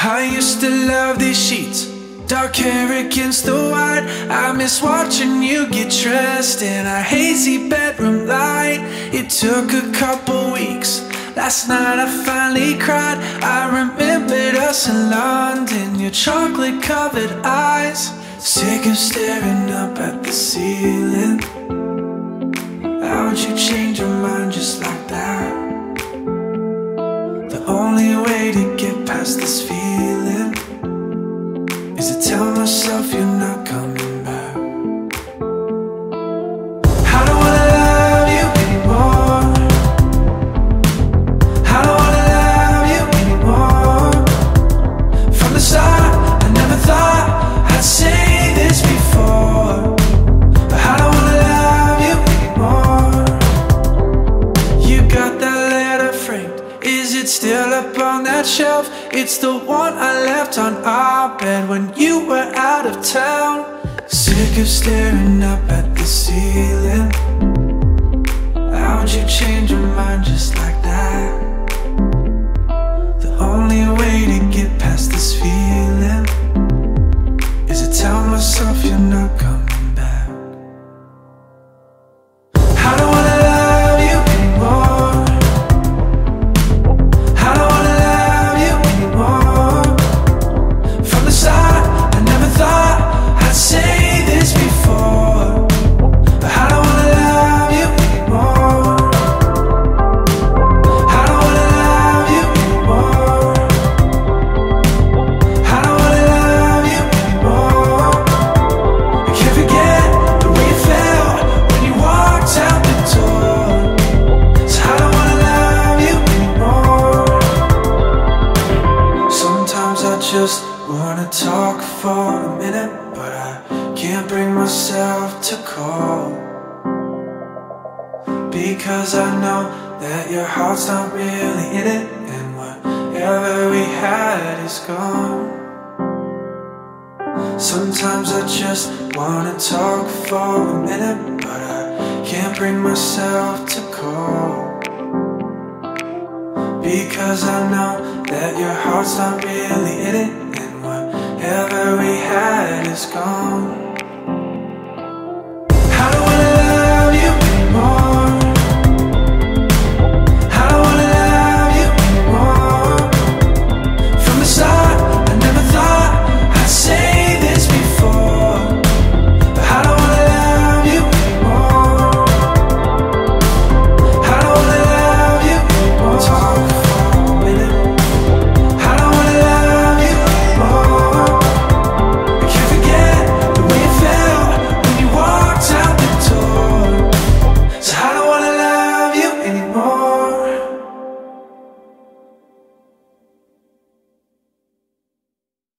I used to love these sheets, dark hair against the white. I miss watching you get dressed in a hazy bedroom light. It took a couple weeks. Last night I finally cried. I remembered us in London, your chocolate covered eyes. Sick of staring up at the ceiling. How'd you change your mind just like way to get past this feeling? Is to tell myself you're not coming still up on that shelf? It's the one I left on our bed when you were out of town. Sick of staring up at the ceiling. How'd you change your mind just wanna talk for a minute, but I can't bring myself to call. Because I know that your heart's not really in it, and whatever we had is gone. Sometimes I just wanna talk for a minute, but I can't bring myself to call. Because I know that your heart's not really in it, and whatever we had is gone.